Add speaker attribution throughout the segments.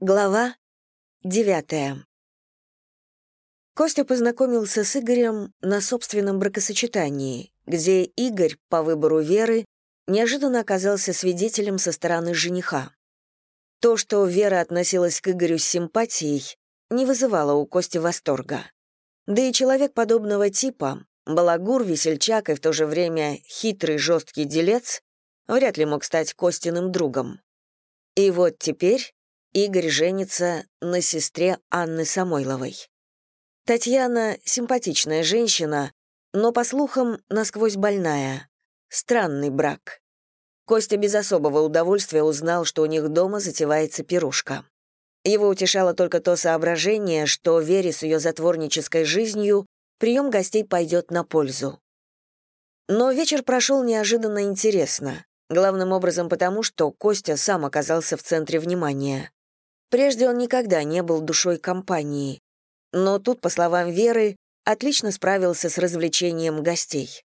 Speaker 1: Глава девятая. Костя познакомился с Игорем на собственном бракосочетании, где Игорь, по выбору Веры, неожиданно оказался свидетелем со стороны жениха. То, что Вера относилась к Игорю с симпатией, не вызывало у Кости восторга. Да и человек подобного типа, балагур, весельчак и в то же время хитрый, жесткий делец, вряд ли мог стать Костиным другом. И вот теперь Игорь женится на сестре Анны Самойловой. Татьяна — симпатичная женщина, но, по слухам, насквозь больная. Странный брак. Костя без особого удовольствия узнал, что у них дома затевается пирушка. Его утешало только то соображение, что Вере с ее затворнической жизнью прием гостей пойдет на пользу. Но вечер прошел неожиданно интересно, главным образом потому, что Костя сам оказался в центре внимания. Прежде он никогда не был душой компании. Но тут, по словам Веры, отлично справился с развлечением гостей.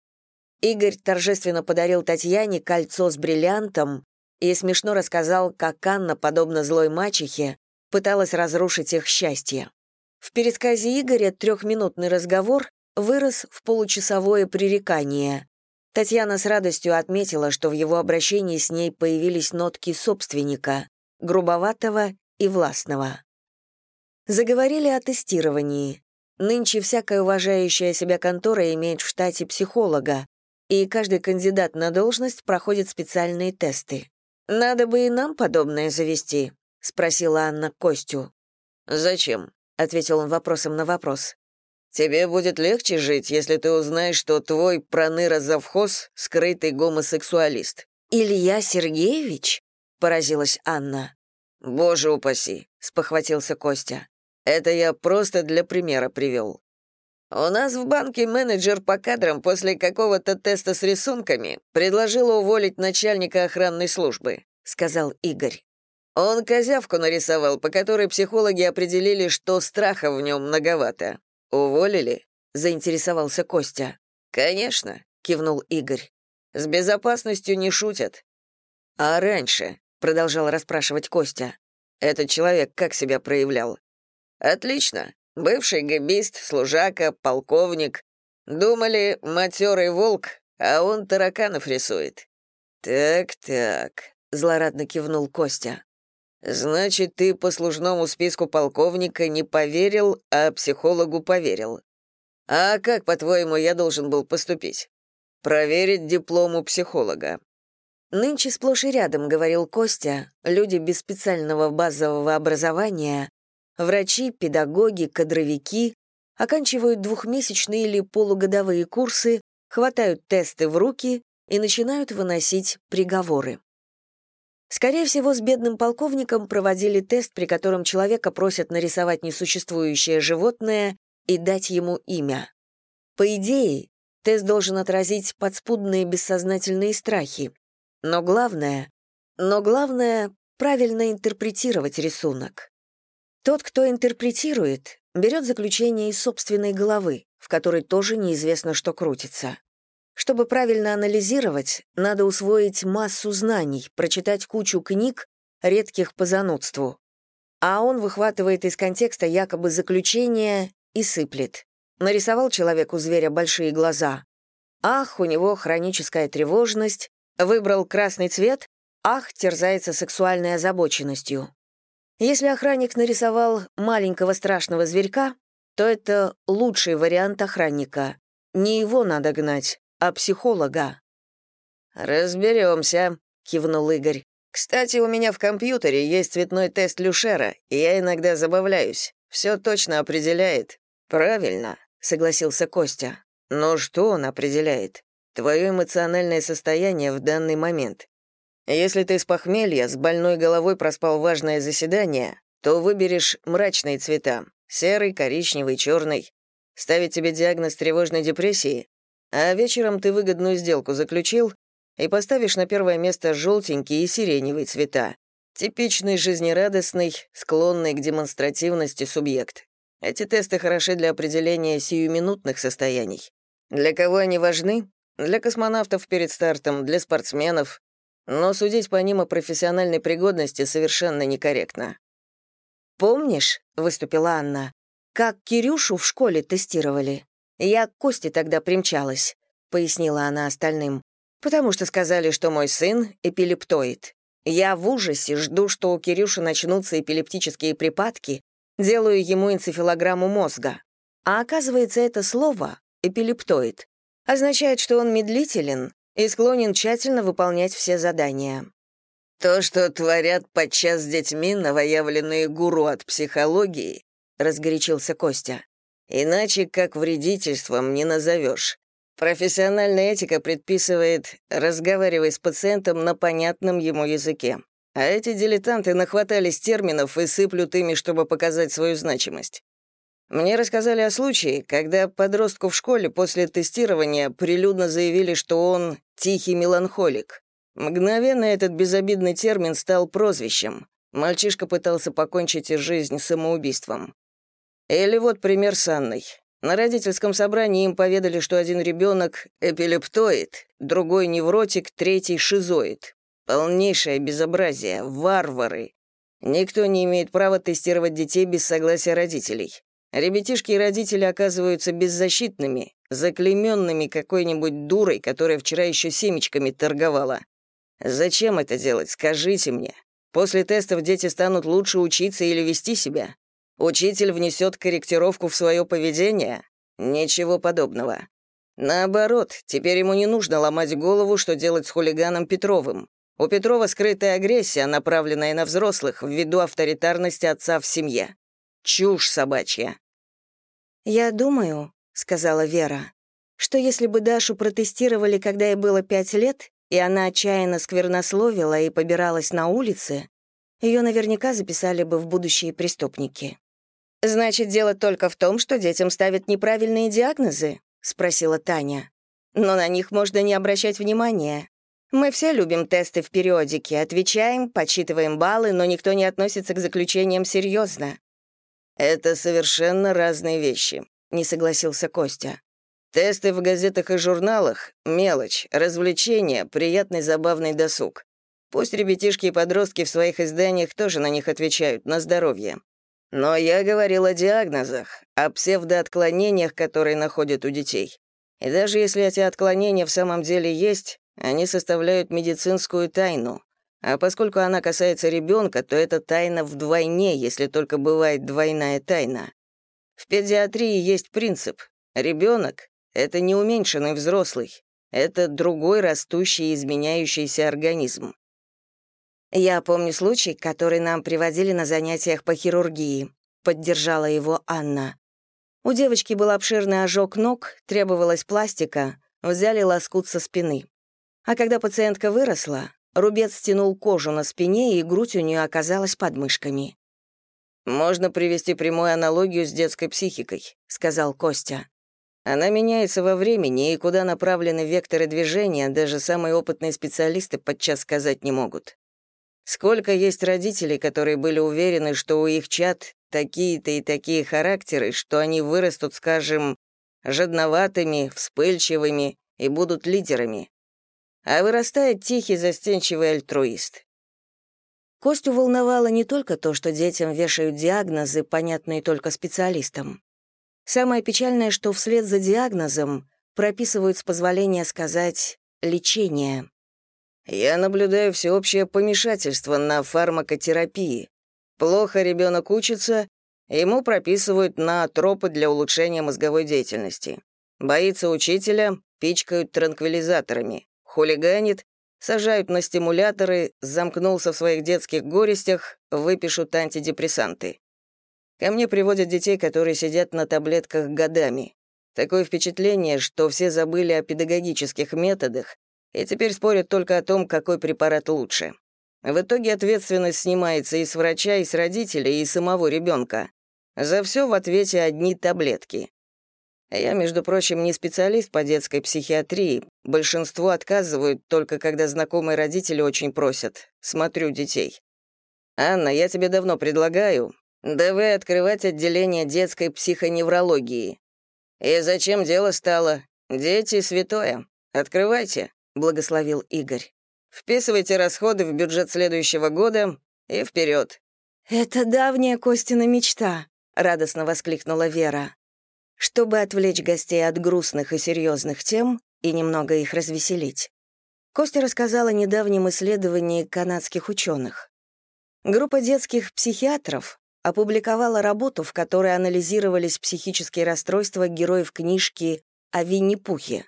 Speaker 1: Игорь торжественно подарил Татьяне кольцо с бриллиантом и смешно рассказал, как Анна, подобно злой мачехе, пыталась разрушить их счастье. В пересказе Игоря трехминутный разговор вырос в получасовое пререкание. Татьяна с радостью отметила, что в его обращении с ней появились нотки собственника, грубоватого и властного. Заговорили о тестировании. Нынче всякая уважающая себя контора имеет в штате психолога, и каждый кандидат на должность проходит специальные тесты. «Надо бы и нам подобное завести», — спросила Анна Костю.
Speaker 2: «Зачем?»
Speaker 1: — ответил он вопросом на вопрос.
Speaker 2: «Тебе будет легче жить, если ты узнаешь, что твой проныра-завхоз — скрытый гомосексуалист».
Speaker 1: «Илья Сергеевич?» — поразилась Анна.
Speaker 2: «Боже упаси», — спохватился Костя. «Это я просто для примера привел. У нас в банке менеджер по кадрам после какого-то теста с рисунками предложил уволить начальника охранной службы», — сказал Игорь. Он козявку нарисовал, по которой психологи определили, что страха в нем многовато. Уволили? заинтересовался Костя. Конечно, кивнул Игорь. С безопасностью не шутят. А раньше, продолжал расспрашивать Костя. Этот человек как себя проявлял? Отлично. Бывший габист, служака, полковник. Думали, матерый волк, а он тараканов рисует. Так-так, злорадно кивнул Костя. Значит, ты по служному списку полковника не поверил, а психологу поверил. А как, по-твоему, я должен был поступить? Проверить диплом у психолога.
Speaker 1: Нынче сплошь и рядом, говорил Костя, люди без специального базового образования, врачи, педагоги, кадровики, оканчивают двухмесячные или полугодовые курсы, хватают тесты в руки и начинают выносить приговоры. Скорее всего, с бедным полковником проводили тест, при котором человека просят нарисовать несуществующее животное и дать ему имя. По идее, тест должен отразить подспудные бессознательные страхи, но главное, но главное — правильно интерпретировать рисунок. Тот, кто интерпретирует, берет заключение из собственной головы, в которой тоже неизвестно, что крутится. Чтобы правильно анализировать, надо усвоить массу знаний, прочитать кучу книг, редких по занудству. А он выхватывает из контекста якобы заключение и сыплет. Нарисовал человеку зверя большие глаза. Ах, у него хроническая тревожность, Выбрал красный цвет, ах, терзается сексуальной озабоченностью. Если охранник нарисовал маленького страшного зверька, то это лучший вариант охранника. Не его надо гнать, а психолога.
Speaker 2: «Разберемся», — кивнул Игорь. «Кстати, у меня в компьютере есть цветной тест Люшера, и я иногда забавляюсь. Все точно определяет». «Правильно», — согласился Костя. «Но что он определяет?» Твое эмоциональное состояние в данный момент. Если ты с похмелья, с больной головой проспал важное заседание, то выберешь мрачные цвета — серый, коричневый, черный. Ставить тебе диагноз тревожной депрессии, а вечером ты выгодную сделку заключил и поставишь на первое место желтенький и сиреневый цвета. Типичный жизнерадостный, склонный к демонстративности субъект. Эти тесты хороши для определения сиюминутных состояний. Для кого они важны? Для космонавтов перед стартом, для спортсменов. Но судить по ним о профессиональной пригодности совершенно некорректно.
Speaker 1: помнишь, — выступила Анна, — как Кирюшу в школе тестировали? Я к Косте тогда примчалась, — пояснила она остальным, потому что сказали, что мой сын — эпилептоид. Я в ужасе жду, что у Кирюши начнутся эпилептические припадки, делаю ему энцефалограмму мозга. А оказывается, это слово «эпилептоид» означает, что он медлителен и склонен тщательно выполнять все задания.
Speaker 2: «То, что творят подчас с детьми новоявленные гуру от психологии», — разгорячился Костя. «Иначе как вредительством не назовешь. Профессиональная этика предписывает разговаривать с пациентом на понятном ему языке. А эти дилетанты нахватались терминов и сыплют ими, чтобы показать свою значимость. Мне рассказали о случае, когда подростку в школе после тестирования прилюдно заявили, что он «тихий меланхолик». Мгновенно этот безобидный термин стал прозвищем. Мальчишка пытался покончить жизнь самоубийством. Или вот пример с Анной. На родительском собрании им поведали, что один ребенок эпилептоид, другой невротик, третий шизоид. Полнейшее безобразие, варвары. Никто не имеет права тестировать детей без согласия родителей. Ребятишки и родители оказываются беззащитными, заклейменными какой-нибудь дурой, которая вчера еще семечками торговала. Зачем это делать, скажите мне? После тестов дети станут лучше учиться или вести себя? Учитель внесет корректировку в свое поведение? Ничего подобного. Наоборот, теперь ему не нужно ломать голову, что делать с хулиганом Петровым. У Петрова скрытая агрессия, направленная на взрослых, ввиду авторитарности отца в семье. Чушь собачья.
Speaker 1: «Я думаю», — сказала Вера, «что если бы Дашу протестировали, когда ей было пять лет, и она отчаянно сквернословила и побиралась на улице, ее наверняка записали бы в будущие преступники. «Значит, дело только в том, что детям ставят неправильные диагнозы?» — спросила Таня. «Но на них можно не обращать внимания. Мы все любим тесты в периодике, отвечаем, подсчитываем баллы, но никто не относится к заключениям серьезно».
Speaker 2: «Это совершенно разные вещи», — не согласился Костя. «Тесты в газетах и журналах — мелочь, развлечение, приятный забавный досуг. Пусть ребятишки и подростки в своих изданиях тоже на них отвечают, на здоровье. Но я говорил о диагнозах, о псевдоотклонениях, которые находят у детей. И даже если эти отклонения в самом деле есть, они составляют медицинскую тайну. А поскольку она касается ребенка, то это тайна вдвойне, если только бывает двойная тайна. В педиатрии есть принцип. Ребенок — это не уменьшенный взрослый. Это другой растущий и изменяющийся организм. «Я помню случай, который нам приводили на занятиях по хирургии», — поддержала его Анна. У девочки был обширный ожог ног, требовалась пластика, взяли лоскут со спины. А когда пациентка выросла, рубец стянул кожу на спине, и грудь у нее оказалась под мышками. «Можно привести прямую аналогию с детской психикой», — сказал Костя. «Она меняется во времени, и куда направлены векторы движения, даже самые опытные специалисты подчас сказать не могут. Сколько есть родителей, которые были уверены, что у их чад такие-то и такие характеры, что они вырастут, скажем, жадноватыми, вспыльчивыми и будут лидерами. А вырастает тихий, застенчивый альтруист.
Speaker 1: Костю волновало не только то, что детям вешают диагнозы, понятные только специалистам. Самое печальное, что вслед за диагнозом прописывают, с позволения сказать, лечение.
Speaker 2: Я наблюдаю всеобщее помешательство на фармакотерапии. Плохо ребенок учится, ему прописывают на тропы для улучшения мозговой деятельности. Боится учителя, пичкают транквилизаторами. Хулиганит, сажают на стимуляторы, замкнулся в своих детских горестях, выпишут антидепрессанты. Ко мне приводят детей, которые сидят на таблетках годами. Такое впечатление, что все забыли о педагогических методах и теперь спорят только о том, какой препарат лучше. В итоге ответственность снимается и с врача, и с родителей, и самого ребенка. За все в ответе одни таблетки. Я, между прочим, не специалист по детской психиатрии. Большинство отказывают только когда знакомые родители очень просят. Смотрю детей. «Анна, я тебе давно предлагаю. Давай открывать отделение детской психоневрологии. И зачем дело стало? Дети — святое. Открывайте. — благословил Игорь. «Вписывайте расходы в бюджет следующего года и вперед.
Speaker 1: «Это давняя Костина мечта», — радостно воскликнула Вера. Чтобы отвлечь гостей от грустных и серьезных тем и немного их развеселить, Костя рассказала о недавнем исследовании канадских ученых. Группа детских психиатров опубликовала работу, в которой анализировались психические расстройства героев книжки о Винни-Пухе.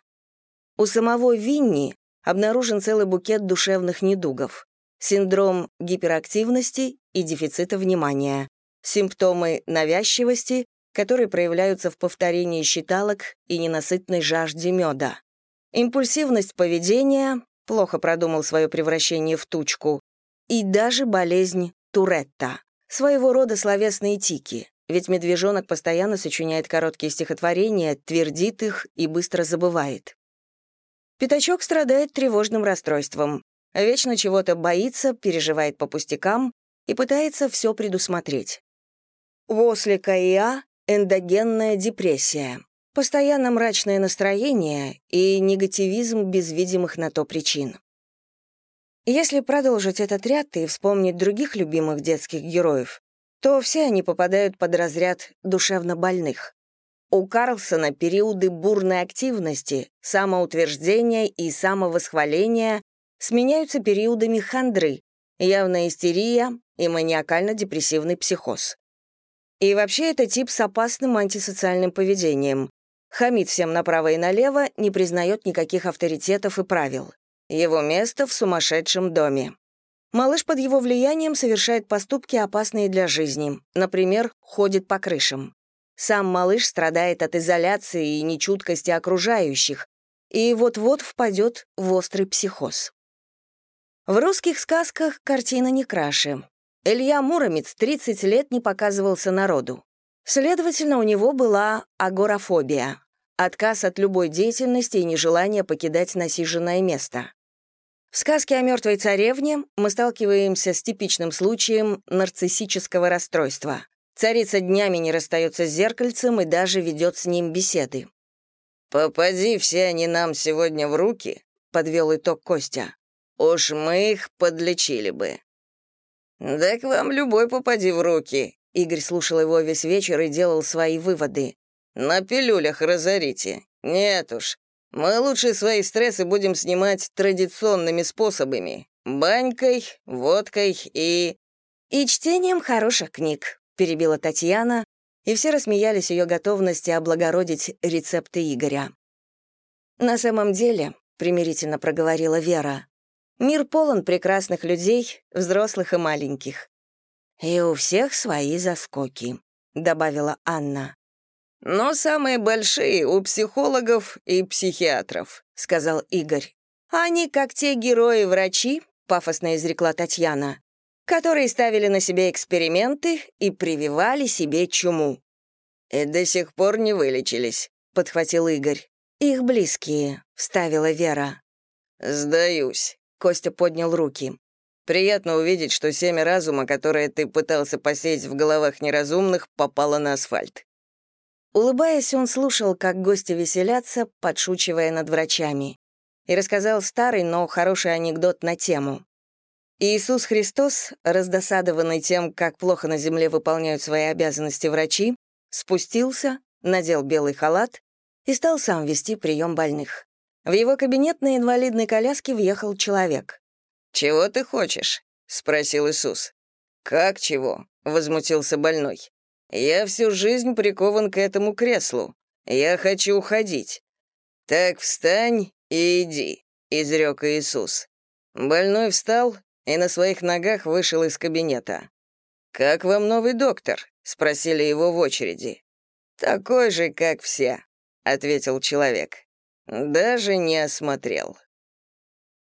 Speaker 1: У самого Винни обнаружен целый букет душевных недугов. Синдром гиперактивности и дефицита внимания, симптомы навязчивости, которые проявляются в повторении считалок и ненасытной жажде меда. Импульсивность поведения, плохо продумал свое превращение в тучку, и даже болезнь Туретта, своего рода словесные тики, ведь медвежонок постоянно сочиняет короткие стихотворения, твердит их и быстро забывает. Пятачок страдает тревожным расстройством, вечно чего-то боится, переживает по пустякам и пытается все предусмотреть. У ослика ИА эндогенная депрессия, постоянно мрачное настроение и негативизм без видимых на то причин. Если продолжить этот ряд и вспомнить других любимых детских героев, то все они попадают под разряд душевно больных. У Карлсона периоды бурной активности, самоутверждения и самовосхваления сменяются периодами хандры, явная истерия и маниакально-депрессивный психоз. И вообще это тип с опасным антисоциальным поведением. Хамит всем направо и налево, не признает никаких авторитетов и правил. Его место в сумасшедшем доме. Малыш под его влиянием совершает поступки, опасные для жизни. Например, ходит по крышам. Сам малыш страдает от изоляции и нечуткости окружающих, и вот-вот впадет в острый психоз. В русских сказках картина не краше. Илья Муромец 30 лет не показывался народу. Следовательно, у него была агорафобия — отказ от любой деятельности и нежелание покидать насиженное место. В сказке о мертвой царевне мы сталкиваемся с типичным случаем нарциссического расстройства. Царица днями не расстается с зеркальцем и даже ведет с ним беседы.
Speaker 2: «Попади все они нам сегодня в руки», — подвел итог Костя. «Уж мы их подлечили бы». «Да к вам любой попади в руки», — Игорь слушал его весь вечер и делал свои выводы. «На пилюлях разорите. Нет уж, мы лучше свои стрессы будем снимать традиционными способами. Банькой, водкой и...
Speaker 1: «И чтением хороших книг», — перебила Татьяна, и все рассмеялись ее готовности облагородить рецепты Игоря. «На самом деле», — примирительно проговорила Вера, «мир полон прекрасных людей, взрослых и маленьких. И у всех свои заскоки», — добавила Анна.
Speaker 2: «Но самые большие у психологов и психиатров», — сказал Игорь.
Speaker 1: «Они как те герои-врачи», — пафосно изрекла Татьяна, «которые ставили на себе эксперименты и прививали себе чуму».
Speaker 2: «И до сих пор не вылечились», — подхватил Игорь.
Speaker 1: «Их близкие», — вставила Вера.
Speaker 2: «Сдаюсь», — Костя поднял руки. «Приятно увидеть, что семя разума, которое ты пытался посеять в головах неразумных, попало на асфальт.
Speaker 1: Улыбаясь, он слушал, как гости веселятся, подшучивая над врачами, и рассказал старый, но хороший анекдот на тему. Иисус Христос, раздосадованный тем, как плохо на земле выполняют свои обязанности врачи, спустился, надел белый халат и стал сам вести прием больных. В его кабинет на инвалидной коляске въехал человек.
Speaker 2: «Чего ты хочешь?» — спросил Иисус. «Как чего?» — возмутился больной. Я всю жизнь прикован к этому креслу. Я хочу уходить. Так встань и иди, изрек Иисус. Больной встал и на своих ногах вышел из кабинета. «Как вам новый доктор?» — спросили его в очереди. «Такой же, как все», — ответил человек. «Даже не осмотрел».